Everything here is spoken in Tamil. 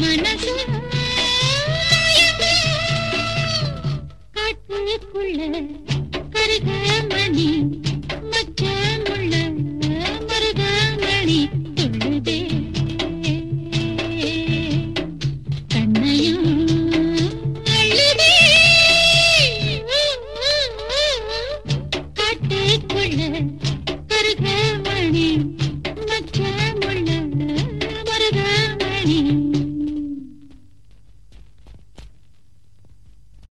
மனசு மயங்கும்.